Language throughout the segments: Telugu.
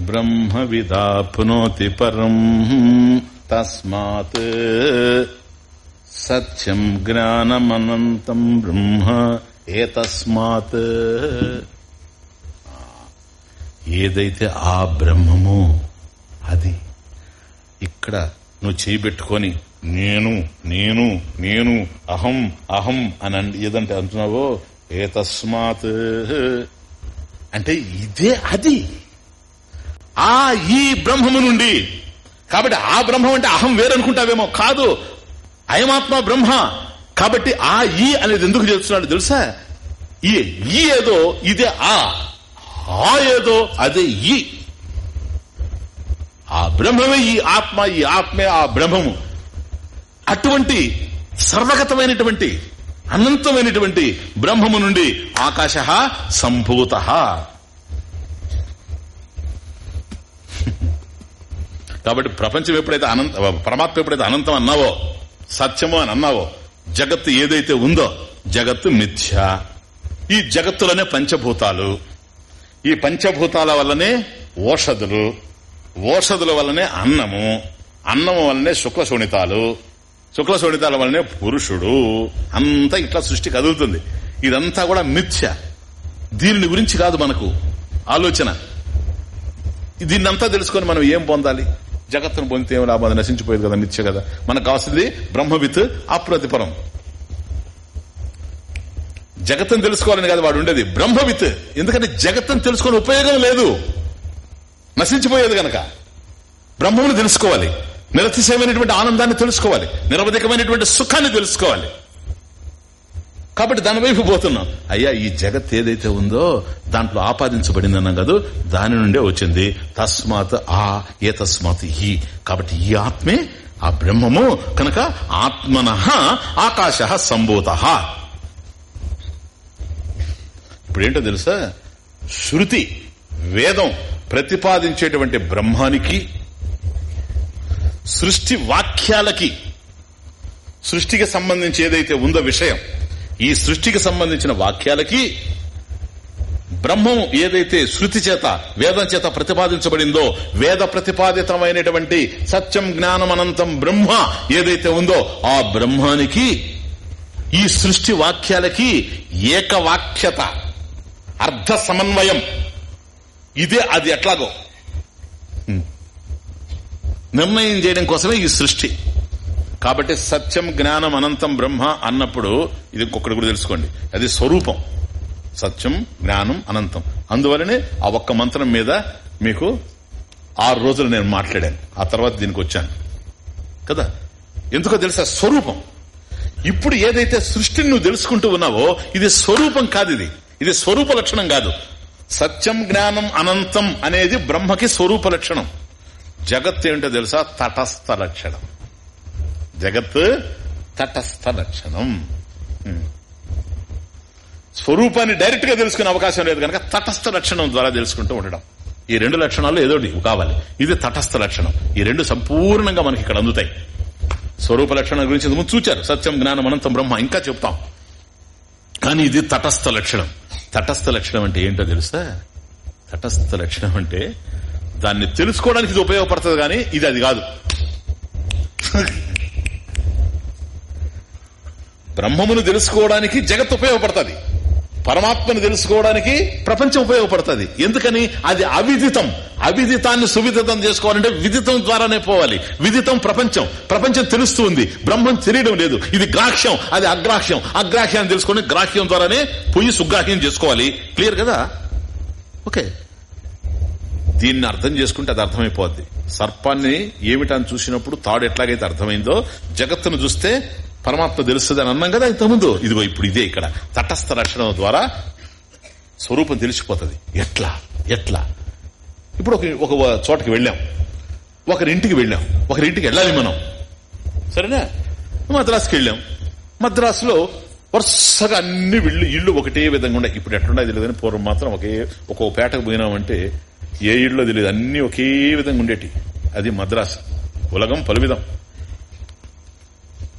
బ్రహ్మ విదాప్నోతి పరం. తస్మాత్ సత్యం జ్ఞానమనంతం బ్రహ్మ ఏతస్మాత్. ఏదైతే ఆ బ్రహ్మము అది ఇక్కడ నువ్వు చేయబెట్టుకొని నేను నేను నేను అహం అహం అని ఏదంటే అంటున్నావో? ఏ తస్మాత్ అంటే ఇదే అది. ఆ ఈ బ్రహ్మము నుండి. కాబట్టి ఆ బ్రహ్మం అంటే అహం వేరనుకుంటావేమో? కాదు. అయమాత్మ బ్రహ్మ. కాబట్టి ఆ ఈ అనేది ఎందుకు చేస్తున్నాడు తెలుసా? ఈ ఈ ఏదో ఇదే ఆ. ఆ ఏదో అదే ఈ. ఆ బ్రహ్మమే ఈ ఆత్మ ఈ ఆత్మే ఆ బ్రహ్మము. అటువంటి సర్వగతమైనటువంటి అనంతమైనటువంటి బ్రహ్మము నుండి ఆకాశ సంభూత. కాబట్టి ప్రపంచం ఎప్పుడైతే అనంత పరమాత్మ ఎప్పుడైతే అనంతం అన్నావో సత్యము అని అన్నావో జగత్తు ఏదైతే ఉందో జగత్తు మిథ్య. ఈ జగత్తులోనే పంచభూతాలు. ఈ పంచభూతాల వల్లనే ఓషధులు ఓషధుల వల్లనే అన్నము అన్నము వల్లనే శుక్ల శోణితాలు శుక్ల శోణితాల వల్లనే పురుషుడు. అంతా ఇట్లా సృష్టి కదులుతుంది. ఇదంతా కూడా మిథ్య. దీనిని గురించి కాదు మనకు ఆలోచన. దీన్నంతా తెలుసుకొని మనం ఏం పొందాలి? జగత్తును పొందితే ఏం లాభం అది నశించిపోయేది కదా నిత్య కదా. మనకు కావాల్సింది బ్రహ్మవిత్ అప్రతిపరం. జగత్తును తెలుసుకోవాలని కాదు వాడు ఉండేది బ్రహ్మవిత్. ఎందుకంటే జగత్తును తెలుసుకొని ఉపయోగం లేదు. నశించిపోయేది గనక. బ్రహ్మమును తెలుసుకోవాలి. నిరతిశయమైనటువంటి ఆనందాన్ని తెలుసుకోవాలి. నిరవధికమైనటువంటి సుఖాన్ని తెలుసుకోవాలి. కాబట్టి దాని వైపు పోతున్నాం. అయ్యా ఈ జగత్ ఏదైతే ఉందో దాంట్లో ఆపాదించబడింది అన్నాం కదా దాని నుండే వచ్చింది. తస్మాత్ ఆ ఏ తస్మాత్ ఈ కాబట్టి ఈ ఆత్మే ఆ బ్రహ్మము కనుక ఆత్మన ఆకాశ సంభూత. ఇప్పుడేంటో తెలుసా? శృతి వేదం ప్రతిపాదించేటువంటి బ్రహ్మానికి సృష్టి వాక్యాలకి సృష్టికి సంబంధించి ఏదైతే ఉందో విషయం ఈ సృష్టికి సంబంధించిన వాక్యాలకి బ్రహ్మం ఏదైతే శృతి చేత వేదం చేత ప్రతిపాదించబడిందో వేద ప్రతిపాదితమైనటువంటి సత్యం జ్ఞానం అనంతం బ్రహ్మ ఏదైతే ఉందో ఆ బ్రహ్మానికి ఈ సృష్టి వాక్యాలకి ఏకవాక్యత అర్ధ సమన్వయం. ఇదే అది ఎట్లాగో. నిర్ణయం చేయడం కోసమే ఈ సృష్టి. కాబట్టి సత్యం జ్ఞానం అనంతం బ్రహ్మ అన్నప్పుడు ఇది ఇంకొకటి కూడా తెలుసుకోండి. అది స్వరూపం. సత్యం జ్ఞానం అనంతం. అందువలనే ఆ ఒక్క మంత్రం మీద మీకు ఆరు రోజులు నేను మాట్లాడాను. ఆ తర్వాత దీనికి వచ్చాను. కదా? ఎందుకో తెలుసా? స్వరూపం. ఇప్పుడు ఏదైతే సృష్టిని నువ్వు తెలుసుకుంటూ ఉన్నావో ఇది స్వరూపం కాదు ఇది. ఇది స్వరూప లక్షణం కాదు. సత్యం జ్ఞానం అనంతం అనేది బ్రహ్మకి స్వరూప లక్షణం. జగత్ ఏంటో తెలుసా? తటస్థ లక్షణం. జగత్ తటస్థ లక్షణం స్వరూపాన్ని డైరెక్ట్గా తెలుసుకునే అవకాశం లేదు కనుక తటస్థ లక్షణం ద్వారా తెలుసుకుంటూ ఉండడం. ఈ రెండు లక్షణాలు ఏదో కావాలి. ఇది తటస్థ లక్షణం ఈ రెండు సంపూర్ణంగా మనకి ఇక్కడ అందుతాయి. స్వరూప లక్షణం గురించి ముందు చూచారు. సత్యం జ్ఞానం అనంతం బ్రహ్మ ఇంకా చెప్తాం. కానీ ఇది తటస్థ లక్షణం. తటస్థ లక్షణం అంటే ఏంటో తెలుసా? తటస్థ లక్షణం అంటే దాన్ని తెలుసుకోవడానికి ఇది ఉపయోగపడుతుంది కానీ ఇది అది కాదు. బ్రహ్మమును తెలుసుకోవడానికి జగత్ ఉపయోగపడుతుంది. పరమాత్మను తెలుసుకోవడానికి ప్రపంచం ఉపయోగపడుతుంది. ఎందుకని? అది అవిదితం. అవిదితాన్ని సువిదితం చేసుకోవాలంటే విదితం ద్వారానే పోవాలి. విదితం ప్రపంచం. ప్రపంచం తెలుస్తూ ఉంది బ్రహ్మం తెలియడం లేదు. ఇది గ్రాహ్యం. అది అగ్రాహ్యం. అగ్రాహ్యాన్ని తెలుసుకుని గ్రాహ్యం ద్వారానే పోయి సుగ్రాహ్యం చేసుకోవాలి. క్లియర్ కదా? ఓకే. దీన్ని అర్థం చేసుకుంటే అది అర్థమైపోద్ది. సర్పాన్ని ఏమిటని చూసినప్పుడు తాడు ఎట్లాగైతే అర్థమైందో జగత్తును చూస్తే పరమాత్మ తెలుస్తుంది అని అన్నాం కదా ఇంతకుముందు. ఇదిగో ఇప్పుడు ఇదే ఇక్కడ. తటస్థ రక్షణ ద్వారా స్వరూపం తెలిసిపోతుంది. ఎట్లా? ఎట్లా? ఇప్పుడు ఒక ఒక చోటకి వెళ్ళాం. ఒకరింటికి వెళ్ళాం. ఒకరింటికి వెళ్ళాలి మనం. సరేనా? మద్రాసుకి వెళ్ళాం. మద్రాసులో వరుసగా అన్ని ఇళ్ళు ఇళ్ళు ఒకటే విధంగా ఉన్నాయి. ఇప్పుడు ఎట్లున్నాయి తెలియదు పూర్వం మాత్రం ఒకే ఒక్కో పేటకు పోయినామంటే ఏ ఇళ్ళో తెలియదు. అన్ని ఒకే విధంగా ఉండేటి. అది మద్రాసు. ఉలగం పలువిధం.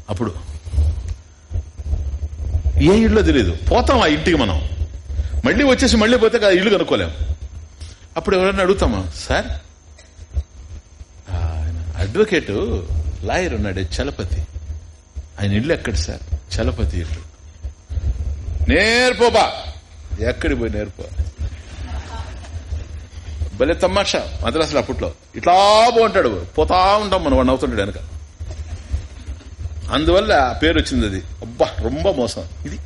అప్పుడు ఏ ఇళ్ళో తెలియదు పోతాం ఆ ఇంటికి మనం. మళ్ళీ వచ్చేసి మళ్ళీ పోతే కదా ఇల్లు కనుక్కోలేం. అప్పుడు ఎవరైనా అడుగుతామా? సార్ ఆయన అడ్వకేట్ లాయర్ ఉన్నాడు చలపతి. ఆయన ఇల్లు ఎక్కడ సార్? చలపతి ఇల్లు. నేర్పోబా ఎక్కడికి పోయి నేర్పో? భలే తమాషా మద్రాసులో అప్పట్లో. ఇట్లా బాగుంటాడు. పోతా ఉంటాం మనం వాడు అవుతుంటాడు వెనక. అందువల్ల ఆ పేరు వచ్చింది అది. అబ్బా రొంబ మోసం. ఇది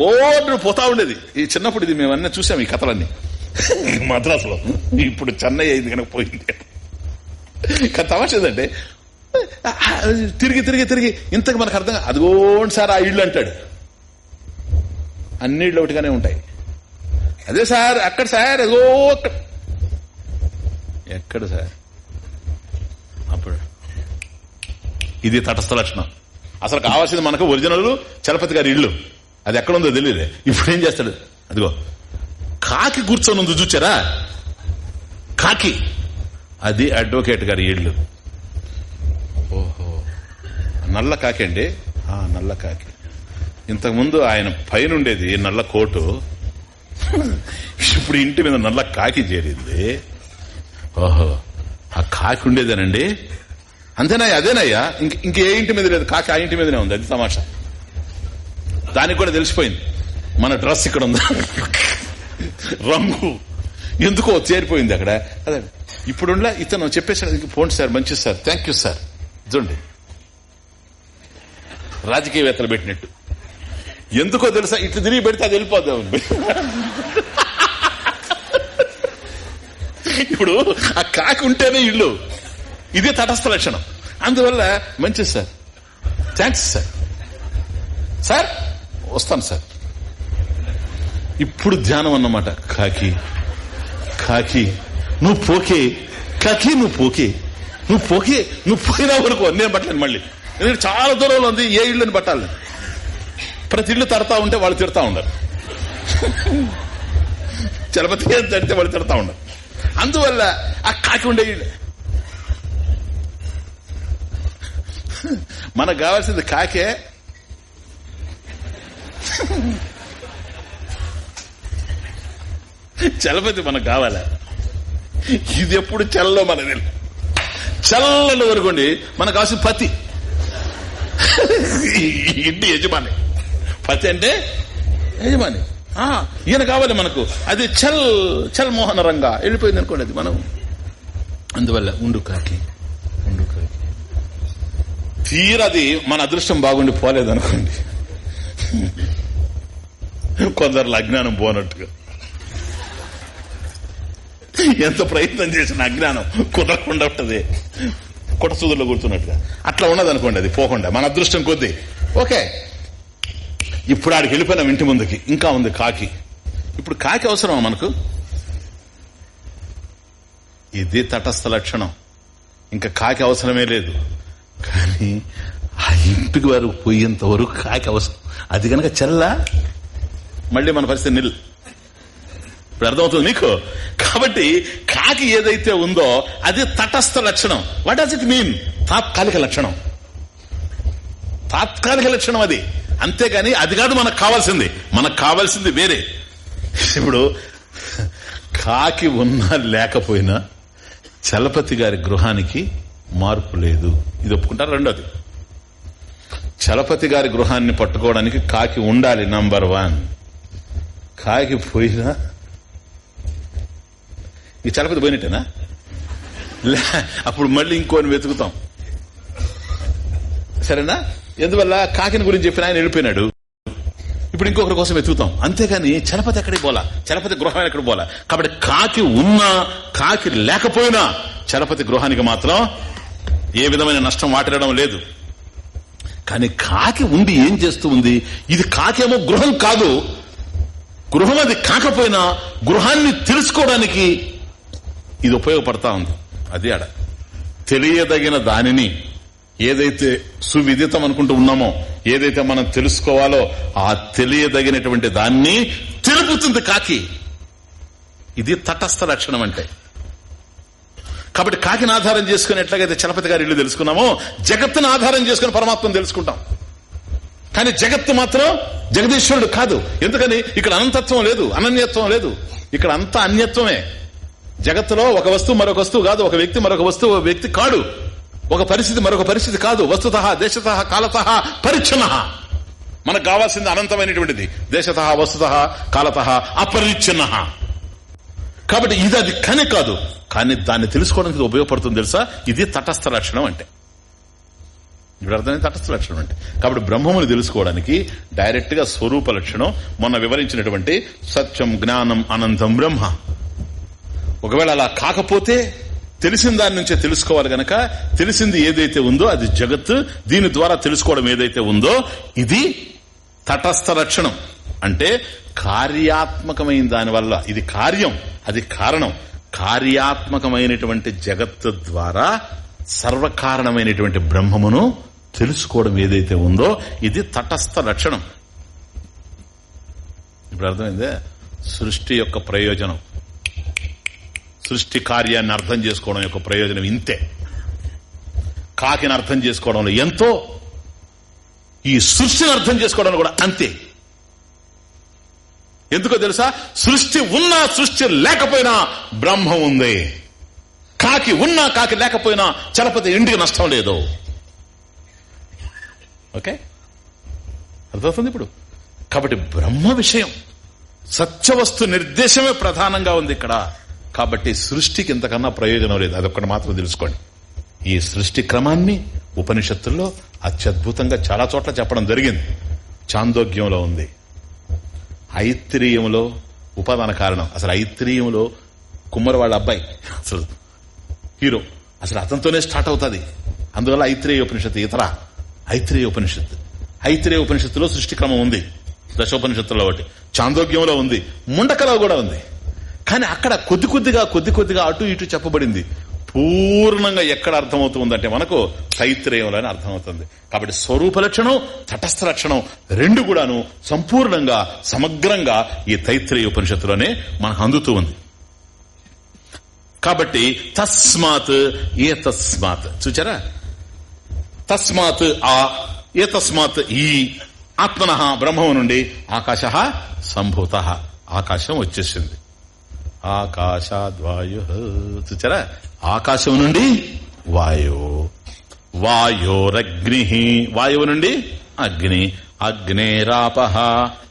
పోటు పోతా ఉండేది. ఈ చిన్నప్పుడు ఇది మేము అన్నీ చూసాం ఈ కథలన్నీ. మద్రాసులో. ఇప్పుడు చెన్నై అయింది కనుక పోయింది. తమాషేదంటే తిరిగి తిరిగి తిరిగి ఇంతకు మనకు అర్థం అదిగోండి సార్ ఆ ఇళ్ళు అంటాడు. అన్ని ఇళ్ళు ఒకటిగానే ఉంటాయి. అదే సార్ అక్కడ సార్ అదో అక్కడ. ఎక్కడ సార్? అప్పుడు ఇది తటస్థ లక్షణం. అసలు కావాల్సింది మనకు ఒరిజినల్ చలపతి గారి ఇల్లు. అది ఎక్కడుందో తెలియదు. ఇప్పుడు ఏం చేస్తాడు? అదిగో. కాకి కూర్చొని ఉంది చూచారా? కాకి. అది అడ్వకేట్ గారి ఇల్లు. ఓహో. నల్ల కాకి అండి? ఆ, నల్ల కాకి. ఇంతకుముందు ఆయన పైన ఉండేది నల్ల కోటు. ఇప్పుడు ఇంటి మీద నల్ల కాకి చేరింది. ఓహో. ఆ కాకి ఉండేదేనండి? అంతేనాయ్యా అదేనయ్యా. ఇంక ఇంకే ఇంటి మీద లేదు. కాకి ఆ ఇంటి మీదనే ఉంది అది తమాషా. దానికి కూడా తెలిసిపోయింది. మన డ్రెస్ ఇక్కడ ఉందా. రంగు. ఎందుకో చేరిపోయింది అక్కడ. అదే ఇప్పుడుండా ఇతను చెప్పేసాడు పోండి సార్ మంచిది సార్. థ్యాంక్ యూ సార్ చూడండి. రాజకీయవేత్తలు పెట్టినట్టు. ఎందుకో తెలుసా? ఇట్లు తిరిగి పెడితే అది వెళ్ళిపోద్దాం ఇప్పుడు ఆ కాకి ఉంటేనే ఇల్లు. ఇదే తటస్థ లక్షణం. అందువల్ల మంచిది సార్. Thanks sir. సార్ వస్తాను సార్. ఇప్పుడు ధ్యానం అన్నమాట. కాకి కాకి నువ్వు పోకే కాకి నువ్వు పోకే నువ్వు పోకే నువ్వు పోయినా వరకు నేను పట్టలేను మళ్ళీ. ఎందుకంటే చాలా దూరంలో ఉంది ఏ ఇళ్ళని పట్టాలి. ప్రతి ఇల్లు తడతా ఉంటే వాళ్ళు తిడతా ఉండరు. చలపతి తడితే వాళ్ళు తిడతా ఉండరు. అందువల్ల ఆ కాకి ఉండే ఇల్లు మనకు కావాల్సింది కాకే. చలపతి మనకు కావాలా? ఇది ఎప్పుడు చల్లలో మనకు తెలియదు చల్లలో వరకుండి మనకు కావాల్సిన పతి ఇంటి యజమాని. పతి అంటే యజమాని. ఈయన కావాలి మనకు. అది చల్ చల్ మోహన రంగా. వెళ్ళిపోయింది అనుకోండి అది మనం. అందువల్ల ఉండు కాకి. తీరది మన అదృష్టం బాగుండి పోలేదు అనుకోండి కొందరు అజ్ఞానం పోనట్టుగా. ఎంత ప్రయత్నం చేసిన అజ్ఞానం కుదరకుండా ఉంటుంది. కుటసూదుల్లో కూర్చున్నట్టుగా. అట్లా ఉన్నదనుకోండి అది పోకుండా. మన అదృష్టం కొద్దీ. ఓకే. ఇప్పుడు ఆడికి వెళ్ళిపోయినాం ఇంటి ముందుకి. ఇంకా ఉంది కాకి. ఇప్పుడు కాకి అవసరమా మనకు? ఇది తటస్థ లక్షణం. ఇంకా కాకి అవసరమే లేదు. కానీ ఆ ఇంటికి వరకు పోయేంత వరకు కాకి అవసరం. అది కనుక చల్ల మళ్ళీ మన పరిస్థితి నిల్. ఇప్పుడు అర్థమవుతుంది నీకు కాబట్టి కాకి ఏదైతే ఉందో అది తటస్థ లక్షణం. వాట్ డస్ ఇట్ మీన్ తాత్కాలిక లక్షణం. తాత్కాలిక లక్షణం అది. అంతేగాని అది కాదు మనకు కావాల్సింది. మనకు కావాల్సింది వేరే. ఇప్పుడు కాకి ఉన్నా లేకపోయినా చలపతి గారి గృహానికి మార్పు లేదు. ఇది ఒప్పుకుంటారు రెండోది. చలపతి గారి గృహాన్ని పట్టుకోవడానికి కాకి ఉండాలి నంబర్ వన్. కాకి పోయినా ఈ చలపతి పోయినట్టేనా? అప్పుడు మళ్ళీ ఇంకోని వెతుకుతాం. సరేనా? ఎందువల్ల? కాకిని గురించి చెప్పిన ఆయన వెళ్ళిపోయినాడు. ఇప్పుడు ఇంకొకరి కోసం వెతుకుతాం. అంతేగాని చలపతి ఎక్కడికి పోలా? చలపతి గృహం ఎక్కడికి పోలా? కాబట్టి కాకి ఉన్నా కాకి లేకపోయినా చలపతి గృహానికి మాత్రం ఏ విధమైన నష్టం వాటిరడం లేదు. కానీ కాకి ఉండి ఏం చేస్తూ ఉంది? ఇది కాకేమో గృహం కాదు. గృహం అది కాకపోయినా గృహాన్ని తెలుసుకోవడానికి ఇది ఉపయోగపడతా ఉంది. అది ఆడ. తెలియదగిన దానిని ఏదైతే సువిదితం అనుకుంటూ ఉన్నామో ఏదైతే మనం తెలుసుకోవాలో ఆ తెలియదగినటువంటి దాన్ని తెలుపుతుంది కాకి. ఇది తటస్థ లక్షణం అంటే. కాబట్టి కాకిని ఆధారం చేసుకుని ఎట్లాగైతే చలపతి గారి ఇల్లు తెలుసుకున్నామో జగత్తును ఆధారం చేసుకుని పరమాత్మను తెలుసుకుంటాం. కానీ జగత్తు మాత్రం జగదీశ్వరుడు కాదు. ఎందుకని? ఇక్కడ అనంతత్వం లేదు అనన్యత్వం లేదు. ఇక్కడ అంతా అన్యత్వమే. జగత్తులో ఒక వస్తువు మరొక వస్తువు కాదు ఒక వ్యక్తి మరొక వస్తువు ఒక వ్యక్తి కాడు. ఒక పరిస్థితి మరొక పరిస్థితి కాదు. వస్తుత దేశత కాలత పరిచ్ఛన మనకు కావాల్సింది అనంతమైనటువంటిది. దేశత వస్తుత కాలత అపరిచ్ఛిన్న. కాబట్టి ఇది అది కనే కాదు. కానీ దాన్ని తెలుసుకోవడానికి ఉపయోగపడుతుంది తెలుసా? ఇది తటస్థ లక్షణం అంటే. ఇప్పుడు అర్థమైంది? తటస్థ లక్షణం అంటే. కాబట్టి బ్రహ్మముని తెలుసుకోవడానికి డైరెక్ట్గా స్వరూప లక్షణం మొన్న వివరించినటువంటి సత్యం జ్ఞానం అనంతం బ్రహ్మ. ఒకవేళ అలా కాకపోతే తెలిసిన దాని నుంచే తెలుసుకోవాలి గనక తెలిసింది ఏదైతే ఉందో అది జగత్ దీని ద్వారా తెలుసుకోవడం ఏదైతే ఉందో ఇది తటస్థ లక్షణం. అంటే కార్యాత్మకమైన దానివల్ల. ఇది కార్యం అది కారణం. కార్యాత్మకమైనటువంటి జగత్తు ద్వారా సర్వకారణమైనటువంటి బ్రహ్మమును తెలుసుకోవడం ఏదైతే ఉందో ఇది తటస్థ లక్షణం. ఇప్పుడు అర్థమైందే? సృష్టి యొక్క ప్రయోజనం. సృష్టి కార్యాన్ని అర్థం చేసుకోవడం యొక్క ప్రయోజనం ఇంతే. కాకిని అర్థం చేసుకోవడంలో ఎంతో ఈ సృష్టిని అర్థం చేసుకోవడం కూడా అంతే. ఎందుకో తెలుసా? సృష్టి ఉన్నా సృష్టి లేకపోయినా బ్రహ్మం ఉంది. కాకి ఉన్నా కాకి లేకపోయినా చలపతి ఇంటికి నష్టం లేదు. ఓకే? అర్థమవుతుంది ఇప్పుడు? కాబట్టి బ్రహ్మ విషయం సత్యవస్తు నిర్దేశమే ప్రధానంగా ఉంది ఇక్కడ. కాబట్టి సృష్టికి ఇంతకన్నా ప్రయోజనం లేదు. అదొక్కటి మాత్రం తెలుసుకోండి. ఈ సృష్టి క్రమాన్ని ఉపనిషత్తుల్లో అత్యద్భుతంగా చాలా చోట్ల చెప్పడం జరిగింది. చాందోగ్యంలో ఉంది. ఐత్రియంలో ఉపాదాన కారణం. అసలు ఐత్రియంలో కుమ్మరి వాళ్ళ అబ్బాయి. అసలు హీరో. అసలు అతనితోనే స్టార్ట్ అవుతుంది. అందువల్ల ఐత్రేయ ఉపనిషత్తు ఇతర ఐత్రేయ ఉపనిషత్తు ఐత్రేయ ఉపనిషత్తులో సృష్టి క్రమం ఉంది. దశోపనిషత్తులో ఒకటి. చాందోగ్యంలో ఉంది. ముండకలో కూడా ఉంది. కానీ అక్కడ కొద్ది కొద్దిగా కొద్ది కొద్దిగా అటు ఇటు చెప్పబడింది. పూర్ణంగా ఎక్కడ అర్థమవుతుందంటే మనకు తైత్రయంలో అర్థమవుతుంది. కాబట్టి స్వరూప లక్షణం తటస్థ లక్షణం రెండు కూడాను సంపూర్ణంగా సమగ్రంగా ఈ తైత్రేయ ఉపనిషత్తులోనే మనకు అందుతూ ఉంది. కాబట్టి తస్మాత్ ఏ తస్మాత్ చూచారా? తస్మాత్ ఆ ఏ తస్మాత్ ఈ ఆత్మన బ్రహ్మము నుండి ఆకాశ సంభూత. ఆకాశం వచ్చేసింది. ఆకాశాద్వాయు. చూచారా? ఆకాశం నుండి వాయో. వాయోరగ్ని వాయువు నుండి అగ్ని. అగ్నేరాప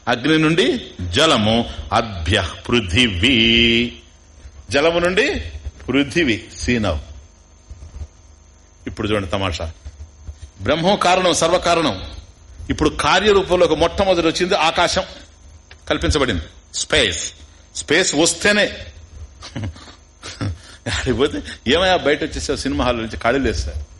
అగ్ని నుండి జలము. అభ్య పృథివీ. జలము నుండి పృథివీ. సీనవ్. ఇప్పుడు చూడండి తమాషా. బ్రహ్మం కారణం సర్వకారణం. ఇప్పుడు కార్యరూపంలోకి మొట్టమొదటి వచ్చింది ఆకాశం. కల్పించబడింది. స్పేస్. స్పేస్ వస్తేనే ఆడిపోతే ఏమయ్యా బయట వచ్చేసావు సినిమా హాల్ నుంచి ఖాళీ లేస్తారు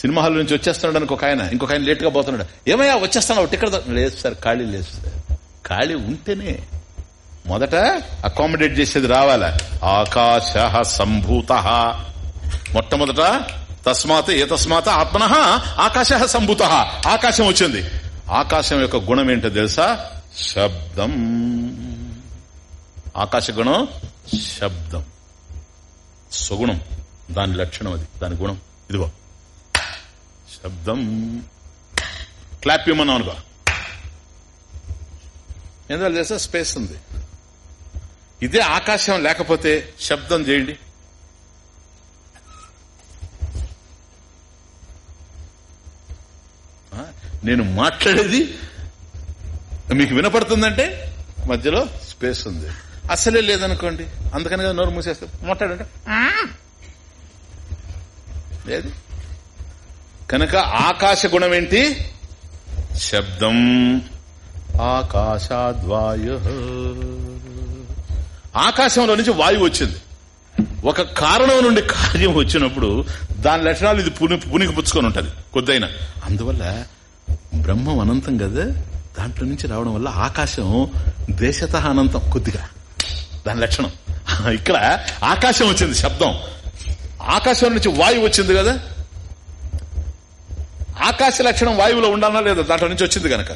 సినిమా హాల్ నుంచి వచ్చేస్తున్నాడు అనుకో ఆయన ఇంకొక ఆయన లేట్గా పోతున్నాడు. ఏమయ్యా వచ్చేస్తాను టికెట్ లేదు సార్ ఖాళీ లేదు సార్. ఖాళీ ఉంటేనే మొదట అకామిడేట్ చేసేది రావాలా? ఆకాశ సంభూత. మొట్టమొదట తస్మాత్ ఏ తస్మాత్ ఆత్మన ఆకాశ సంభూత. ఆకాశం వచ్చింది. ఆకాశం యొక్క గుణం ఏంటో తెలుసా? శబ్దం. ఆకాశ గుణం శబ్దం. సుగుణం. దాని లక్షణం అది దాని గుణం. ఇదిగో. శబ్దం. క్లాప్ ఇవ్వమన్నాం అనుకో ఎందువల్ల చేస్తే స్పేస్ ఉంది. ఇదే ఆకాశం లేకపోతే శబ్దం చేయండి. నేను మాట్లాడేది మీకు వినపడుతుందంటే మధ్యలో స్పేస్ ఉంది. అసలే లేదనుకోండి. అందుకని కదా నోరు మూసేస్తారు మాట్లాడంటే లేదు కనుక ఆకాశ గుణం ఏంటి? శబ్దం. ఆకాశాద్వాయు. ఆకాశంలో నుంచి వాయువు వచ్చింది. ఒక కారణం నుండి కార్యం వచ్చినప్పుడు దాని లక్షణాలు ఇది పుని పునికి పుచ్చుకొని ఉంటది కొద్దైనా. అందువల్ల బ్రహ్మం అనంతం కదా దాంట్లో నుంచి రావడం వల్ల ఆకాశం దేశత అనంతం కొద్దిగా. దాని లక్షణం. ఇక్కడ ఆకాశం వచ్చింది శబ్దం. ఆకాశం నుంచి వాయువు వచ్చింది కదా? ఆకాశ లక్షణం వాయువులో ఉండాలా లేదా? దాంట్లో నుంచి వచ్చింది కనుక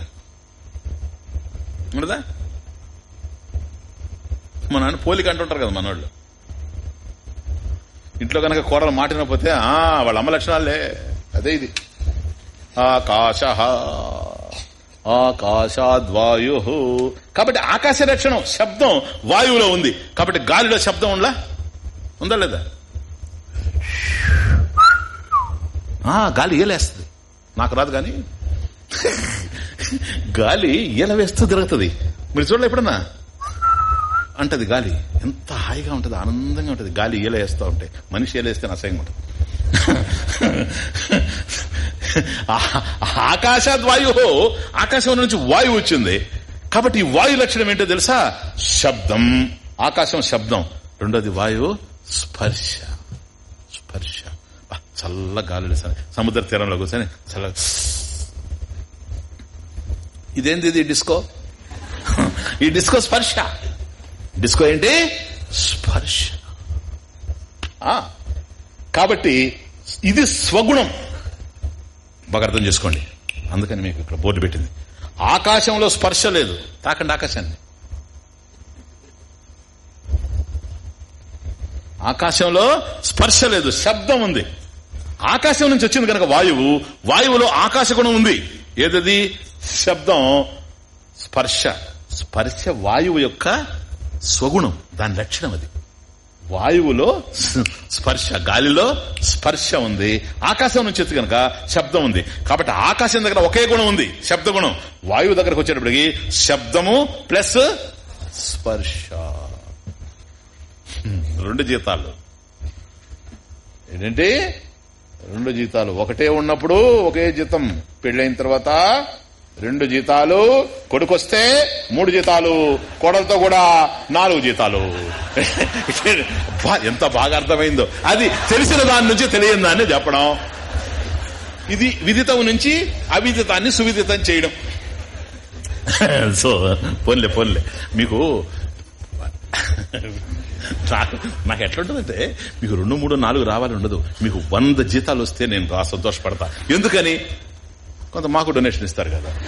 ఉండదా మన నాన్న పోలిక అంటుంటారు కదా మనోళ్ళు. ఇంట్లో కనుక కోడలు మాటినపోతే ఆ వాళ్ళ అమ్మ లక్షణాలే. అదే ఇది. ఆకాశ ఆకాశాద్వాయు. కాబట్టి ఆకాశ రక్షణం శబ్దం వాయువులో ఉంది. కాబట్టి గాలిలో శబ్దం ఉండలా ఉందా లేదా? ఆ, గాలి ఏలేస్తుంది. నాకు రాదు కానీ. గాలి ఈల వేస్తూ తిరుగుతుంది. మీరు చూడలే ఎప్పుడన్నా? అంటది గాలి. ఎంత హాయిగా ఉంటది ఆనందంగా ఉంటది. గాలి ఈల వేస్తూ ఉంటే. మనిషి ఏలేస్తే అసహ్యంగా ఉంటుంది. ఆకాశద్వాయు ఆకాశం నుంచి వాయువు వచ్చింది. కాబట్టి ఈ వాయు లక్షణం ఏంటో తెలుసా? శబ్దం. ఆకాశం శబ్దం. రెండోది వాయువు స్పర్శ. స్పర్శ. చల్ల గాలి సముద్ర తీరంలో కూర్చొని చల్ల. ఇదేంది ఇది డిస్కో? ఈ డిస్కో స్పర్శ. డిస్కో ఏంటి? స్పర్శ. కాబట్టి ఇది స్వగుణం. బాగా అర్థం చేసుకోండి. అందుకని మీకు ఇక్కడ బోర్డు పెట్టింది. ఆకాశంలో స్పర్శ లేదు. తాకండి ఆకాశాన్ని. ఆకాశంలో స్పర్శ లేదు. శబ్దం ఉంది. ఆకాశం నుంచి వచ్చింది కనుక వాయువు. వాయువులో ఆకాశ గుణం ఉంది. ఏదది? శబ్దం. స్పర్శ. స్పర్శ వాయువు యొక్క స్వగుణం. దాని లక్షణం అది. వాయువులో స్పర్శ గాలిలో స్పర్శ ఉంది. ఆకాశం నుంచి వచ్చి కనుక శబ్దం ఉంది. కాబట్టి ఆకాశం దగ్గర ఒకే గుణం ఉంది. శబ్ద గుణం వాయువు దగ్గరకు వచ్చేటప్పటికి శబ్దము ప్లస్ స్పర్శ. రెండు జీతాలు. ఏంటంటే రెండు జీతాలు. ఒకటే ఉన్నప్పుడు ఒకే జీతం. పెళ్ళైన తర్వాత రెండు జీతాలు కొడుకొస్తే మూడు జీతాలు కోడలతో కూడా నాలుగు జీతాలు. ఎంత బాగా అర్థమైందో. అది తెలిసిన దాని నుంచి తెలియని దాన్ని చెప్పడం. ఇది విదితం నుంచి అవిదితాన్ని సువిదితం చేయడం. సో పోన్లే పోన్లే. మీకు నాకు నాకు ఎట్లుంటుందంటే మీకు రెండు మూడు నాలుగు రావాలి ఉండదు. మీకు వంద జీతాలు వస్తే నేను సంతోషపడతా. ఎందుకని? కొంత మాకు డొనేషన్ ఇస్తారు కదా.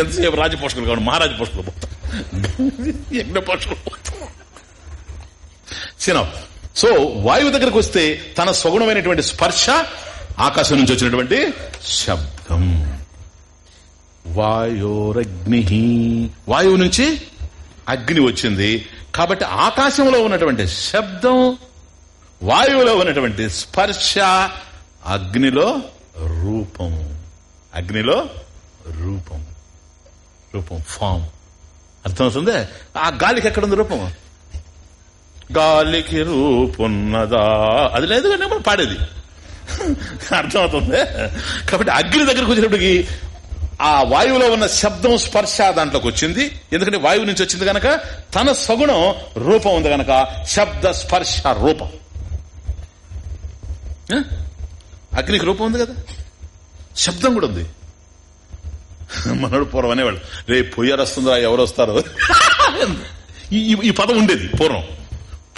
ఎంతసేపు రాజ పోషకులు కావాలి? మహారాజ పోషకులు పోతాం. యజ్ఞ పోషకులు పోతాం. సో వాయువు దగ్గరకు వస్తే తన స్వగుణమైనటువంటి స్పర్శ ఆకాశం నుంచి వచ్చినటువంటి శబ్దం. వాయోరగ్ని వాయువు నుంచి అగ్ని వచ్చింది. కాబట్టి ఆకాశంలో ఉన్నటువంటి శబ్దం వాయువులో ఉన్నటువంటి స్పర్శ అగ్నిలో రూపం. అగ్నిలో రూపం. రూపం ఫామ్ అర్థమవుతుంది? ఆ గాలికి ఎక్కడుంది రూపం? గాలికి రూపున్నదా. అది లేదు కానీ మనం పాడేది. అర్థమవుతుంది? కాబట్టి అగ్ని దగ్గరకు వచ్చినప్పటికి ఆ వాయువులో ఉన్న శబ్దం స్పర్శ దాంట్లోకి వచ్చింది. ఎందుకంటే వాయువు నుంచి వచ్చింది గనక తన సగుణం రూపం ఉంది గనక శబ్ద స్పర్శ రూపం. అగ్నికి రూపం ఉంది కదా? శబ్దం కూడా ఉంది. మనోడు పూర్వం అనేవాళ్ళు రే పొయ్యి అరుస్తుందా ఎవరు వస్తారు? ఈ- ఈ- పదం ఉండేది పూర్వం.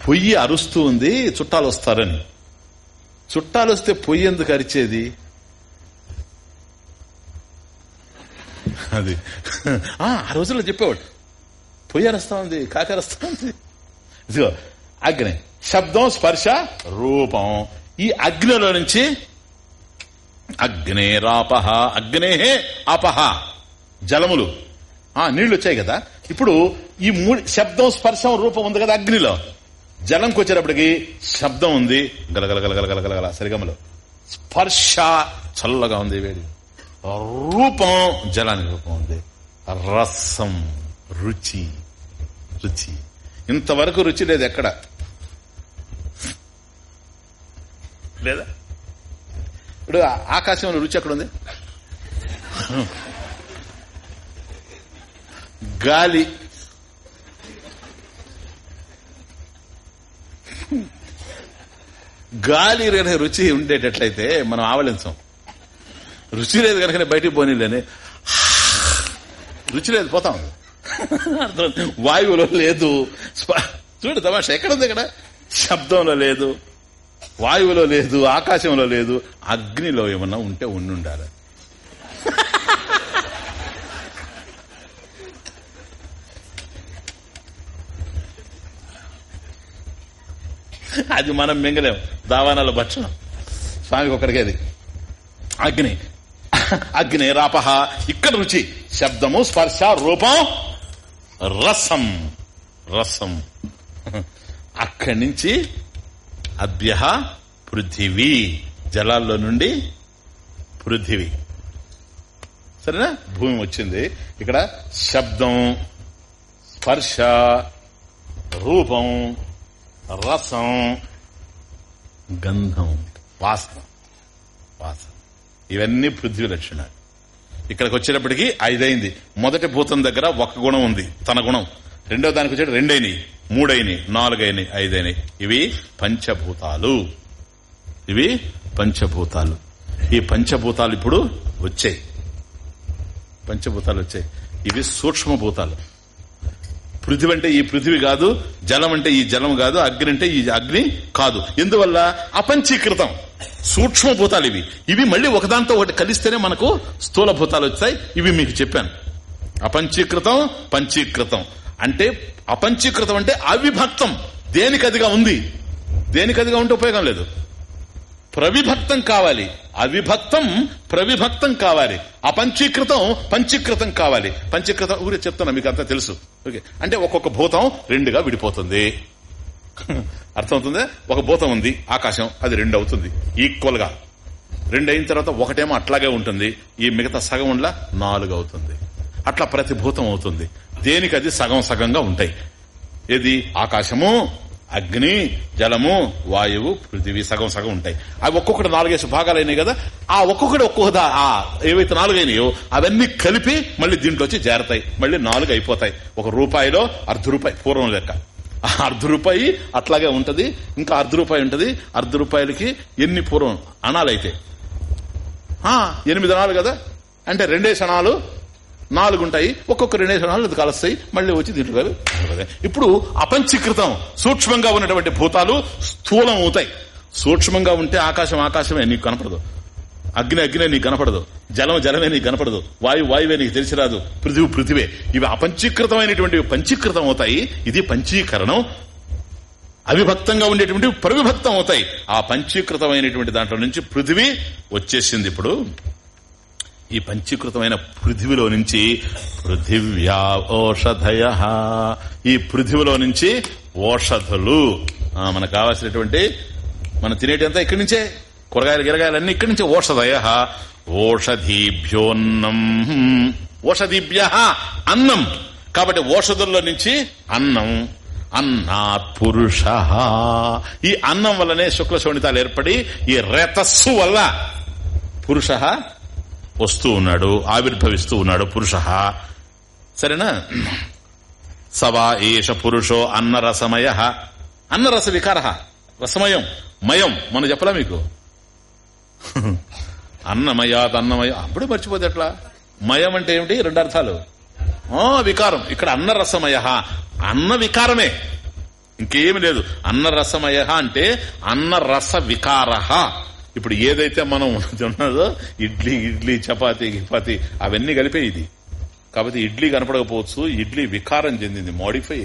పొయ్యి అరుస్తూ ఉంది చుట్టాలు వస్తారని. చుట్టాలు వస్తే పొయ్యి ఎందుకు అరిచేది? అది. ఆ ఆ రోజుల్లో చెప్పేవాడు. పొయ్యి అరుస్తా ఉంది కాక అరుస్తా ఉంది. ఇదిగో అగ్ని శబ్దం స్పర్శ రూపం. ఈ అగ్నిలో నుంచి అగ్నేరాపహ అగ్నే అపహ. జలములు. ఆ నీళ్ళు వచ్చాయి కదా? ఇప్పుడు ఈ మూడు శబ్దం స్పర్శం రూపం ఉంది కదా అగ్నిలో. జలంకి వచ్చేటప్పటికి శబ్దం ఉంది. గలగల గలగల సరిగమలో. స్పర్శ చల్లగా ఉంది వేడి. రూపం జలానికి రూపం ఉంది. రసం రుచి రుచి. ఇంతవరకు రుచి లేదు ఎక్కడ? లేదా? ఇప్పుడు ఆకాశంలో రుచి ఎక్కడుంది? గాలి. గాలి కనుక రుచి ఉండేటట్లయితే మనం ఆవలించాం. రుచి లేదు కనుక బయటికి పోనీలేని. రుచి లేదు పోతాం. వాయువులో లేదు. చూడు తమాషా ఎక్కడ ఉంది ఇక్కడ? శబ్దంలో లేదు. వాయువులో లేదు ఆకాశంలో లేదు అగ్నిలో ఏమన్నా ఉంటే ఉండి ఉండాలి అది మనం మింగలేం. దావానాల భక్షణం. స్వామికి ఒక్కడికి అది అగ్ని. అగ్ని రాపహ ఇక్కడ రుచి. శబ్దము స్పర్శ రూపం రసం. రసం. అక్కడి నుంచి అభ్య పృథివీ జలాల్లో నుండి పృథివీ. సరేనా? భూమి వచ్చింది. ఇక్కడ శబ్దం స్పర్శ రూపం రసం గంధం వాసన. వాసన. ఇవన్నీ పృథ్వీ లక్షణాలు. ఇక్కడికి వచ్చేటప్పటికి ఐదైంది. మొదటి భూతం దగ్గర ఒక గుణం ఉంది తన గుణం. రెండో దానికి వచ్చేటి రెండైనాయి మూడైనాయి నాలుగైనాయి ఐదైనాయి. ఇవి పంచభూతాలు. ఇవి పంచభూతాలు. ఈ పంచభూతాలు ఇప్పుడు వచ్చాయి. పంచభూతాలు వచ్చాయి ఇవి సూక్ష్మభూతాలు. పృథివి అంటే ఈ పృథివి కాదు జలం అంటే ఈ జలం కాదు అగ్ని అంటే ఈ అగ్ని కాదు. ఎందువల్ల? అపంచీకృతం. సూక్ష్మభూతాలు ఇవి. ఇవి మళ్ళీ ఒకదాంతో ఒకటి కలిస్తేనే మనకు స్థూల భూతాలు వచ్చాయి. ఇవి మీకు చెప్పాను. అపంచీకృతం పంచీకృతం. అంటే అపంచీకృతం అంటే అవిభక్తం. దేనికదిగా ఉంది? దేనికదిగా ఉంటే ఉపయోగం లేదు. ప్రవిభక్తం కావాలి. అవిభక్తం ప్రవిభక్తం కావాలి. అపంచీకృతం పంచీకృతం కావాలి. పంచీకృతం ఊరే చెప్తున్నా మీకు అంతా తెలుసు. ఓకే. అంటే ఒక్కొక్క భూతం రెండుగా విడిపోతుంది. అర్థమవుతుంది? ఒక భూతం ఉంది ఆకాశం అది రెండు అవుతుంది. ఈక్వల్గా. రెండు అయిన తర్వాత ఒకటేమో అట్లాగే ఉంటుంది. ఈ మిగతా సగం ఉండలా నాలుగు అవుతుంది. అట్లా ప్రతి భూతం అవుతుంది. దేనికి అది సగం సగంగా ఉంటాయి. ఏది? ఆకాశము అగ్ని జలము వాయువు పృథివీ సగం సగం ఉంటాయి. అవి ఒక్కొక్కటి నాలుగేసి భాగాలైనాయి అయినాయి కదా ఆ ఒక్కొక్కటి ఒక్కొక్క ఆ ఏవైతే నాలుగైనాయో అవన్నీ కలిపి మళ్ళీ దీంట్లో వచ్చి చేరతాయి మళ్ళీ నాలుగు అయిపోతాయి. ఒక రూపాయిలో అర్ధ రూపాయి పూర్వం లెక్క. అర్ధ రూపాయి అట్లాగే ఉంటది. ఇంకా అర్ధ రూపాయి ఉంటది. అర్ధ రూపాయలకి ఎన్ని పూర్వం అణాలైతే అయితే ఎనిమిది అణాలు కదా. అంటే రెండే క్షణాలు నాలుగు ఉంటాయి ఒక్కొక్క రెండే క్షణాలు అది కలుస్తాయి మళ్ళీ వచ్చి దీంట్లో ఇప్పుడు అపంచీకృతం సూక్ష్మంగా ఉన్నటువంటి భూతాలు స్థూలం అవుతాయి. సూక్ష్మంగా ఉంటే ఆకాశం ఆకాశమే నీకు కనపడదు. అగ్ని అగ్నే నీకు కనపడదు. జలం జలమే నీకు కనపడదు. వాయు వాయువే నీకు తెలిసి రాదు పృథివి పృథివే. ఇవి అపంచీకృతమైనటువంటి పంచీకృతం అవుతాయి. ఇది పంచీకరణం. అవిభక్తంగా ఉండేటువంటి పరివిభక్తం అవుతాయి. ఆ పంచీకృతమైనటువంటి దాంట్లో నుంచి పృథివీ వచ్చేసింది ఇప్పుడు. ఈ పంచీకృతమైన పృథివిలో నుంచి పృథివ్యా ఓషధయ. ఈ పృథివిలో నుంచి ఓషధులు. మనకు కావాల్సినటువంటి మనం తినేటంతా ఇక్కడి నుంచే. కూరగాయలు గిరగాయలు అన్ని ఇక్కడి నుంచే. ఓషధయ. ఓషధీభ్యోన్నం. ఓషధీభ్య అన్నం. కాబట్టి ఓషధుల్లో నుంచి అన్నం. అన్నాత్ పురుష. ఈ అన్నం వల్లనే శుక్ల శోణితాలు ఏర్పడి ఈ రేతస్సు వల్ల పురుష వస్తూ ఉన్నాడు ఆవిర్భవిస్తూ ఉన్నాడు పురుష. సరేనా? సవా ఏష పురుషో అన్నరసమయ. అన్నరస వికార. రసమయం మయం. మనం చెప్పలా మీకు? అన్నమయాత్ అన్నమయ అప్పుడే మర్చిపోతే ఎట్లా? మయం అంటే ఏమిటి? రెండు అర్థాలు. ఆ వికారం. ఇక్కడ అన్నరసమయ. అన్న వికారమే. ఇంకేమి లేదు. అన్నరసమయ అంటే అన్నరస వికార. ఇప్పుడు ఏదైతే మనం తిన్నదో ఇడ్లీ ఇడ్లీ చపాతీ గిపాతి అవన్నీ కలిపే ఇది. కాబట్టి ఇడ్లీ కనపడకపోవచ్చు ఇడ్లీ వికారం చెందింది మోడిఫై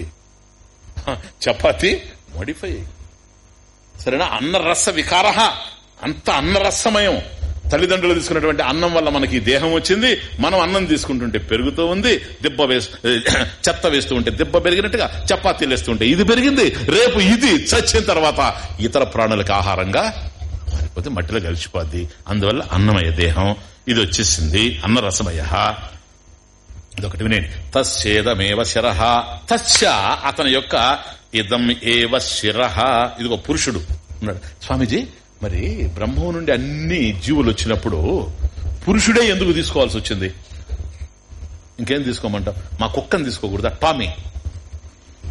చపాతి మోడిఫై సరేనా? అన్నరస వికార అంత అన్నరసమయం. తల్లిదండ్రులు తీసుకున్నటువంటి అన్నం వల్ల మనకి ఈ దేహం వచ్చింది. మనం అన్నం తీసుకుంటుంటే పెరుగుతూ ఉంది. దిబ్బ వేస్తూ చెత్త వేస్తూ ఉంటే దిబ్బ పెరిగినట్టుగా చపాతీలు వేస్తూ ఉంటే ఇది పెరిగింది. రేపు ఇది చచ్చిన తర్వాత ఇతర ప్రాణులకు ఆహారంగా లేకపోతే మట్టిలో కలిసిపోద్ది. అందువల్ల అన్నమయ దేహం. ఇది వచ్చేసింది అన్నరసమయ. ఇదొకటి వినండి. తస్చేదమేవ శిర. తచ్చ అతని యొక్క ఇదం ఏవ శిర. ఇది ఒక పురుషుడు ఉన్నాడు. స్వామీజీ మరి బ్రహ్మం నుండి అన్ని జీవులు వచ్చినప్పుడు పురుషుడే ఎందుకు తీసుకోవాల్సి వచ్చింది? ఇంకేం తీసుకోమంటాం? మా కుక్కని తీసుకోకూడదా? టామీ.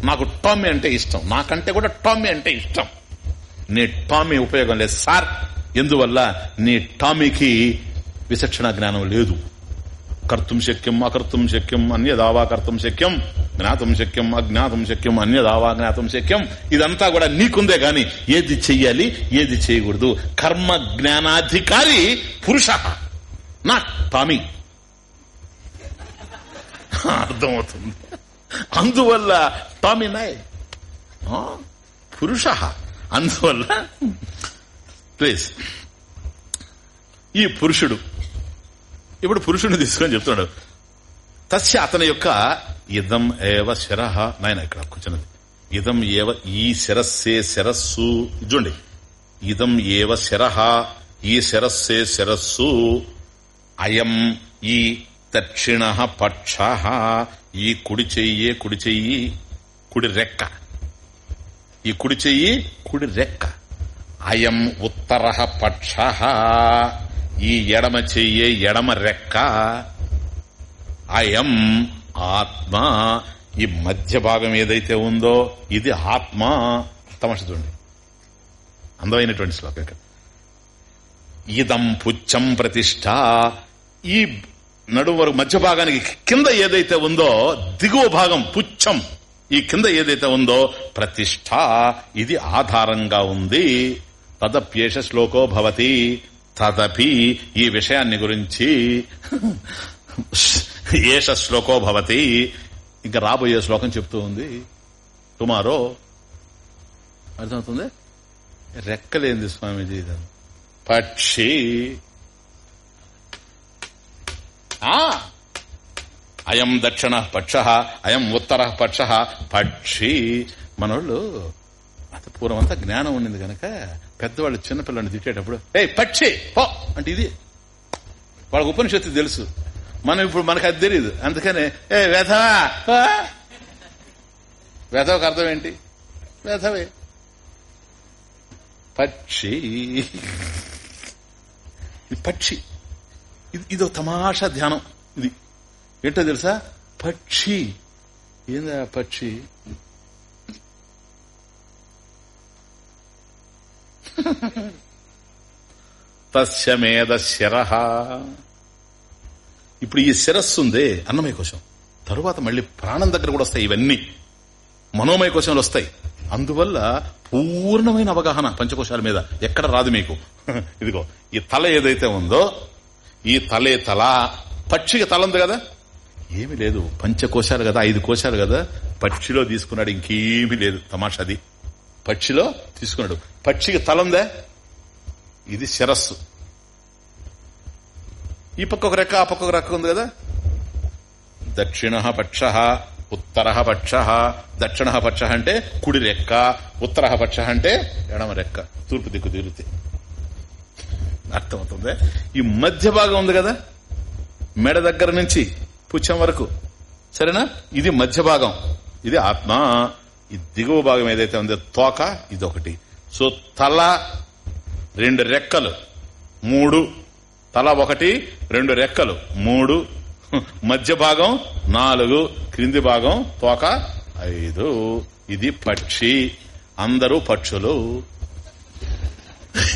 నాకు టామీ అంటే ఇష్టం. నాకంటే కూడా టామీ అంటే ఇష్టం. నీ టామీ ఉపయోగం లేదు. సార్ ఎందువల్ల నీ టామీకి విచక్షణ జ్ఞానం లేదు? కర్తుం శక్యం అకర్తుం శక్యం అన్యదావా కర్తుం శక్యం జ్ఞాతం శక్యం అజ్ఞాతం శక్యం అన్యదావా జ్ఞాతం శక్యం. ఇదంతా కూడా నీకుందే గాని ఏది చెయ్యాలి ఏది చేయకూడదు. కర్మ జ్ఞానాధికారి పురుష నా టామీ. అర్థమవుతుంది. అందువల్ల టామీ నాయ్ ఆ, పురుష. అందువల్ల ప్లీజ్. ఈ పురుషుడు ఇప్పుడు పురుషుడిని తీసుకొని చెప్తున్నాడు. తస్య అతని యొక్క ఇదం ఏవ శరహ నాయన ఇక్కడ కూర్చున్నది. ఇదం ఏవ ఈ శిరస్సే శిరస్సు. చూడండి. ఇదం ఏవ శరహ ఈ శిరస్సే శిరస్సు. అయం ఈ దక్షిణ పక్ష. ఈ కుడి చెయ్యే కుడి చెయ్యి కుడి రెక్క. ఈ కుడి చెయ్యి కుడి రెక్క. అయం ఉత్తర పక్ష. ఈ ఎడమ చెయ్యే ఎడమ రెక్క. అయం ఆత్మ. ఈ మధ్య భాగం ఏదైతే ఉందో ఇది ఆత్మ. తమసండి అందమైనటువంటి శ్లోకం. ఇక్కడ ఇదం పుచ్చం ప్రతిష్ట. ఈ నడువరు మధ్య భాగానికి కింద ఏదైతే ఉందో దిగువ భాగం పుచ్చం. ఈ కింద ఏదైతే ఉందో ప్రతిష్ట. ఇది ఆధారంగా ఉంది. తదప్యేష శ్లోకో భవతి. తదపి ఈ విషయాన్ని గురించి ఏష శ్లోకో భవతి. ఇంకా రాబోయే శ్లోకం చెప్తూ ఉంది. టుమారో అర్థమవుతుంది? రెక్కలేంది స్వామీజీ ఇదని పక్షి. ఆ! అయం దక్షిణ పక్ష అయం ఉత్తర పక్ష పక్షి. మనోళ్ళు అత పూర్వం అంతా జ్ఞానం ఉండింది కనుక పెద్దవాళ్ళు చిన్నపిల్లని తిట్టేటప్పుడు ఏ పక్షి పో! అంటే ఇది. వాళ్ళకి ఉపనిషత్తు తెలుసు. మనం ఇప్పుడు మనకు అది తెలియదు అందుకనే ఏ వ్యధవా పో. వ్యధవకు అర్థం ఏంటి? వ్యధవే పక్షి. పక్షి. ఇది ఇదో తమాషా ధ్యానం. ఇది. ఏంటో తెలుసా? పక్షి. ఏందా పక్షి? తస్యమేద శిర ఇప్పుడు ఈ శిరస్సు ఉందే అన్నమయ కోశం. తరువాత మళ్ళీ ప్రాణం దగ్గర కూడా వస్తాయి ఇవన్నీ. మనోమయ కోశంలో వస్తాయి. అందువల్ల పూర్ణమైన అవగాహన పంచకోశాల మీద ఎక్కడ రాదు మీకు. ఇదిగో ఈ తల ఏదైతే ఉందో ఈ తలే తల. పక్షికి తల ఉంది కదా? ఏమీ లేదు. పంచకోశాలు కదా ఐదు కోశాలు కదా. పక్షిలో తీసుకున్నాడు ఇంకేమీ లేదు. తమాషాది. పక్షిలో తీసుకున్నాడు. పక్షికి తలందా ఇది శిరస్సు. ఈ పక్క ఒక రెక్క ఆ పక్క ఒక రెక్క ఉంది కదా? దక్షిణ పక్ష ఉత్తర పక్ష. దక్షిణ పక్ష అంటే కుడి రెక్క ఉత్తర పక్ష అంటే ఎడమ రెక్క తూర్పు దిక్కు తిరిగితే అర్థమవుతుంది? ఈ మధ్య భాగం ఉంది కదా? మెడ దగ్గర నుంచి పుచ్చం వరకు. సరేనా? ఇది మధ్య భాగం. ఇది ఆత్మ. ఈ దిగువ భాగం ఏదైతే ఉందో తోక ఇదొకటి. సో తల రెండు రెక్కలు. మూడు తల ఒకటి రెండు రెక్కలు. మూడు మధ్య భాగం నాలుగు క్రింది భాగం తోక ఐదు. ఇది పక్షి. అందరూ పక్షులు.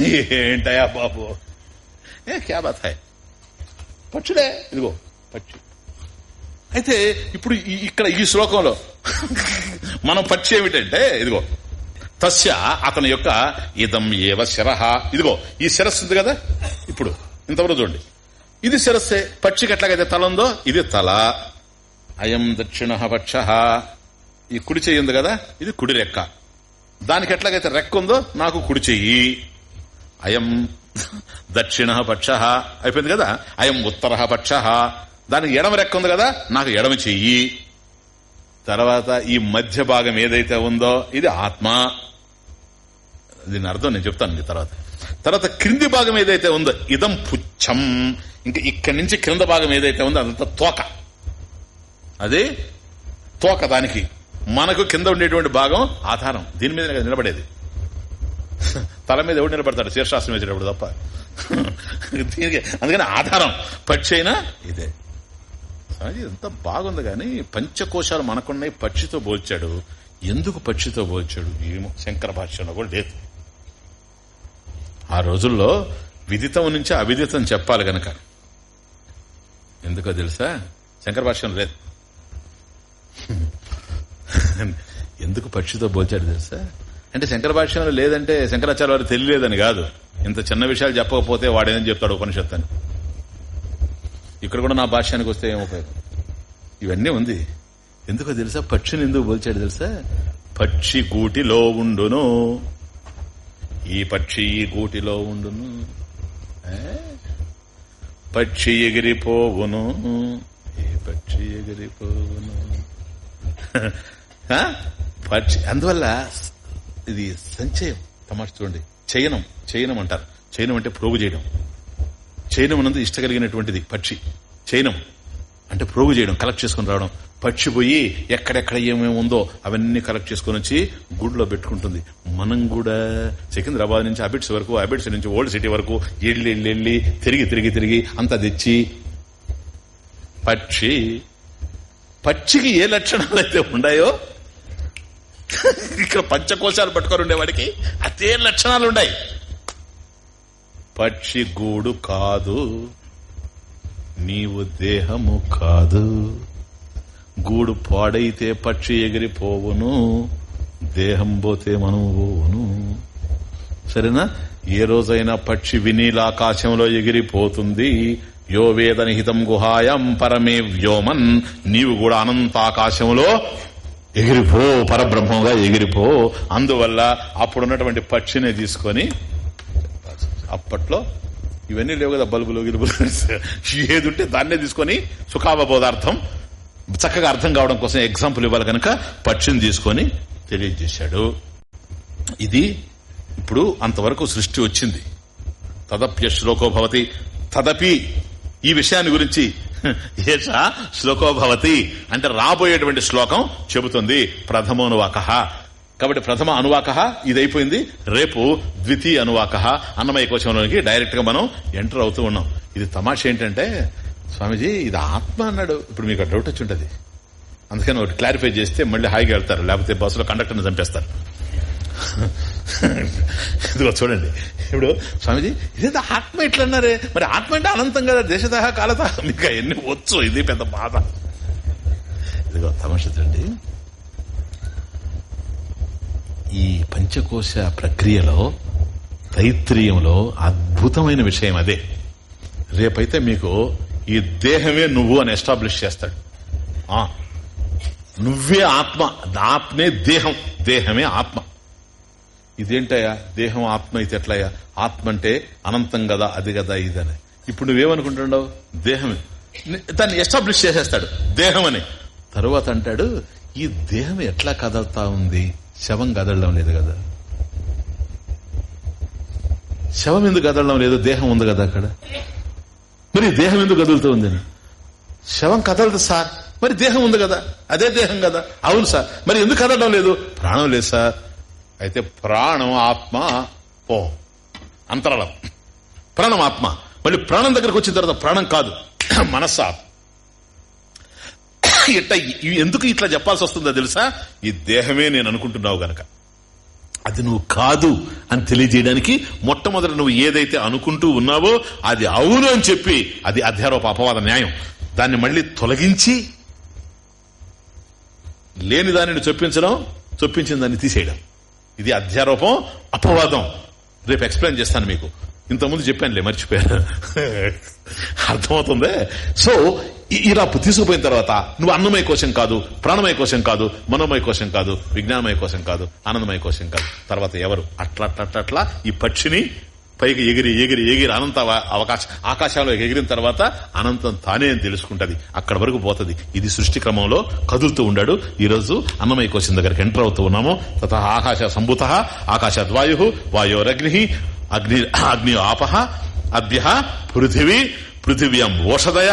ఏంటయా బాబు? ఏ క్యా బాత్ పక్షులే. ఇదిగో పక్షి. అయితే ఇప్పుడు ఇక్కడ ఈ శ్లోకంలో మనం పరిచయం ఏమిటంటే ఇదిగో తస్య అతని యొక్క ఇదం ఏవ శిరహ ఇదిగో ఈ శిరస్సు ఉంది కదా? ఇప్పుడు ఇంతవరకు చూడండి. ఇది శిరస్సే. పక్షికి ఎట్లాగైతే తల ఉందో ఇది తల. అయం దక్షిణ పక్ష. ఈ కుడి చెయ్యి ఉంది కదా? ఇది కుడి రెక్క. దానికి ఎట్లాగైతే రెక్క ఉందో నాకు కుడి చెయ్యి. అయం దక్షిణ పక్ష. అయిపోయింది కదా? అయం ఉత్తర పక్ష. దానికి ఎడమ రెక్క ఉంది కదా నాకు ఎడమ చెయ్యి. తర్వాత ఈ మధ్య భాగం ఏదైతే ఉందో ఇది ఆత్మ. దీని అర్థం నేను చెప్తాను మీ తర్వాత. తర్వాత క్రింది భాగం ఏదైతే ఉందో ఇదం పుచ్చం. ఇంకా ఇక్కడి నుంచి క్రింద భాగం ఏదైతే ఉందో అదంతా తోక. అది తోక దానికి. మనకు కింద ఉండేటువంటి భాగం ఆధారం. దీని మీద నిలబడేది. తల మీద ఎవడు నిలబడతాడు? శీర్షాస్త్రం వేసేటప్పుడు తప్ప. దీనికి అందుకని ఆధారం. పక్షి అయినా ఇదే. అది ఎంత బాగుంది కానీ పంచకోశాలు మనకున్నాయి పక్షితో పోల్చాడు. ఎందుకు పక్షితో పోల్చాడు? ఏమో శంకర భాష్యంలో కూడా లేదు. ఆ రోజుల్లో విదితం నుంచి అవిదితం చెప్పాలి గనక. ఎందుకో తెలుసా? శంకర భాష్యం లేదు. ఎందుకు పక్షితో పోల్చాడు తెలుసా? అంటే శంకర భాష్యంలో లేదంటే శంకరాచార్య వారు తెలియలేదని కాదు. ఇంత చిన్న విషయాలు చెప్పకపోతే వాడేదని చెప్తాడు ఉపనిషత్తు అని ఇక్కడ కూడా నా భాష్యానికి వస్తే ఏం ఉపయోగం? ఇవన్నీ ఉంది. ఎందుకో తెలుసా? పక్షిని ఎందుకు పోల్చాడు తెలుసా? పక్షి గూటిలో ఉండును. ఈ పక్షి ఈ గూటిలో ఉండును. పక్షి ఎగిరిపోవును. ఏ పక్షి ఎగిరిపోవును? పక్షి అందువల్ల ఇది సంచయం. తమాష చూడండి. చయనం చయనం అంటారు. చయనం అంటే ప్రోగు చేయడం. చైనం అన్నది ఇష్ట కలిగినటువంటిది పక్షి. చైనం అంటే ప్రోగు చేయడం కలెక్ట్ చేసుకుని రావడం. పక్షి పోయి ఎక్కడెక్కడ ఏమేమి ఉందో అవన్నీ కలెక్ట్ చేసుకుని వచ్చి గుడిలో పెట్టుకుంటుంది. మనం కూడా సికింద్రాబాద్ నుంచి అబిడ్స్ వరకు అబిడ్స్ నుంచి ఓల్డ్ సిటీ వరకు ఎళ్ళి ఎళ్ళి వెళ్ళి తిరిగి తిరిగి తిరిగి అంతా తెచ్చి పక్షి. పక్షికి ఏ లక్షణాలు అయితే ఉన్నాయో ఇక్కడ పంచకోశాలు పట్టుకొని ఉండేవాడికి అదే లక్షణాలు ఉన్నాయి పక్షి గూడు కాదు నీవు దేహము కాదు. గూడు పాడైతే పక్షి ఎగిరిపోవును దేహం పోతే మనము పోవును. సరేనా? ఏ రోజైనా పక్షి వినీలాకాశంలో ఎగిరిపోతుంది. యో వేదనిహితం గుహాయం పరమే వ్యోమన్. నీవు కూడా అనంతాకాశంలో ఎగిరిపో పరబ్రహ్మంగా ఎగిరిపో. అందువల్ల అప్పుడున్నటువంటి పక్షిని తీసుకొని అప్పట్లో ఇవన్నీ లేవు కదా బల్బులు గిలుబులు. ఏది ఉంటే దాన్నే తీసుకొని సుఖావబోధార్థం చక్కగా అర్థం కావడం కోసం ఎగ్జాంపుల్ ఇవ్వాలి కనుక పక్షిని తీసుకొని తెలియజేశాడు. ఇది ఇప్పుడు అంతవరకు సృష్టి వచ్చింది. తదప్య శ్లోకోభవతి తదపి ఈ విషయాన్ని గురించి ఏష శ్లోకోభవతి అంటే రాబోయేటువంటి శ్లోకం చెబుతుంది. ప్రథమోనువాక. కాబట్టి ప్రథమ అనువాక ఇది అయిపోయింది రేపు ద్వితీయ అనువాక అన్నమయ కోశంలోనికి డైరెక్ట్గా మనం ఎంటర్ అవుతూ ఉన్నాం. ఇది తమాష ఏంటంటే స్వామీజీ ఇది ఆత్మ అన్నాడు. ఇప్పుడు మీకు డౌట్ వచ్చి ఉంటుంది. అందుకని ఒకటి క్లారిఫై చేస్తే మళ్ళీ హాయిగా వెళ్తారు. లేకపోతే బస్సులో కండక్టర్ని చంపేస్తారు. ఇదిగో చూడండి. ఇప్పుడు స్వామిజీ ఇదేదో ఆత్మ ఎట్లన్నారే మరి ఆత్మ అంటే అనంతం కదా. దేశత కాలత మీకు ఎన్ని వచ్చు. ఇది పెద్ద బాధ. ఇదిగో తమాష చూడండి. ఈ పంచకోశ ప్రక్రియలో తైత్రీయంలో అద్భుతమైన విషయం అదే. రేపైతే మీకు ఈ దేహమే నువ్వు అని ఎస్టాబ్లిష్ చేస్తాడు. ఆ, నువ్వే ఆత్మ ఆత్మే దేహం దేహమే ఆత్మ. ఇదేంటయ్యా? దేహం ఆత్మ అయితే ఎట్లయ్యా? ఆత్మ అంటే అనంతం కదా అది కదా ఇదని ఇప్పుడు నువ్వేమనుకుంటున్నావు? దేహమే. దాన్ని ఎస్టాబ్లిష్ చేసేస్తాడు. దేహం అని తరువాత అంటాడు ఈ దేహం ఎట్లా కదలతా ఉంది? శవం కదలడం లేదు కదా. శవం ఎందుకు కదలడం లేదు? దేహం ఉంది కదా అక్కడ. మరి దేహం ఎందుకు కదులుతూ ఉంది? శవం కదలదు సార్. మరి దేహం ఉంది కదా. అదే దేహం కదా. అవును సార్. మరి ఎందుకు కదలడం లేదు? ప్రాణం లేదు సార్. అయితే ప్రాణం ఆత్మ పో అంతరాళం. ప్రాణం ఆత్మ. మళ్ళీ ప్రాణం దగ్గరకు వచ్చిన తర్వాత ప్రాణం కాదు. మనస్సు ఆత్మ. ఎట్ట ఎందుకు ఇట్లా చెప్పాల్సి వస్తుందో తెలుసా? ఈ దేహమే నేను అనుకుంటున్నావు గనక. అది నువ్వు కాదు అని తెలియజేయడానికి మొట్టమొదటి నువ్వు ఏదైతే అనుకుంటూ ఉన్నావో అది అవును అని చెప్పి అది అధ్యారోప అపవాద న్యాయం. దాన్ని మళ్ళీ తొలగించి లేని దానిని చొప్పించడం చొప్పించిన దాన్ని తీసేయడం. ఇది అధ్యారోపం అపవాదం. రేపు ఎక్స్ప్లెయిన్ చేస్తాను మీకు. ఇంతకుముందు చెప్పానులే మర్చిపోయాను. అర్థమవుతుంది? సో ఇలా తీసుకుపోయిన తర్వాత నువ్వు అన్నమయ కోశం కాదు ప్రాణమయ కోశం కాదు మనోమయ కోశం కాదు విజ్ఞానమయ కోశం కాదు ఆనందమయ కోశం కాదు. తర్వాత ఎవరు? అట్లా అట్లా అట్లా అట్లా ఈ పక్షిని పైకి ఎగిరి ఎగిరి ఎగిరి అనంత అవకాశం ఆకాశంలో ఎగిరిన తర్వాత అనంతం తానే అని తెలుసుకుంటది. అక్కడ వరకు పోతుంది. ఇది సృష్టి క్రమంలో కదులుతూ ఉండాడు. ఈ రోజు కోశం దగ్గరికి ఎంటర్ అవుతూ ఉన్నాము. తత ఆకాశ సంభూత ఆకాశద్వాయు వాయోరగ్ని అగ్ని అగ్ని ఆపహ అద్య పృథివీ పృథివ్యం ఓషధయ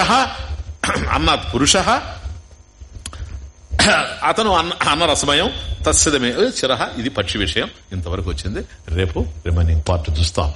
అన్నాత్ పురుష. అతను అన్న అన్న రసమయం తస్సిదమే చిరహ ఇది పక్షి విషయం. ఇంతవరకు వచ్చింది. రేపు రిమైనింగ్ పార్ట్ చూస్తాం.